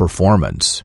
performance.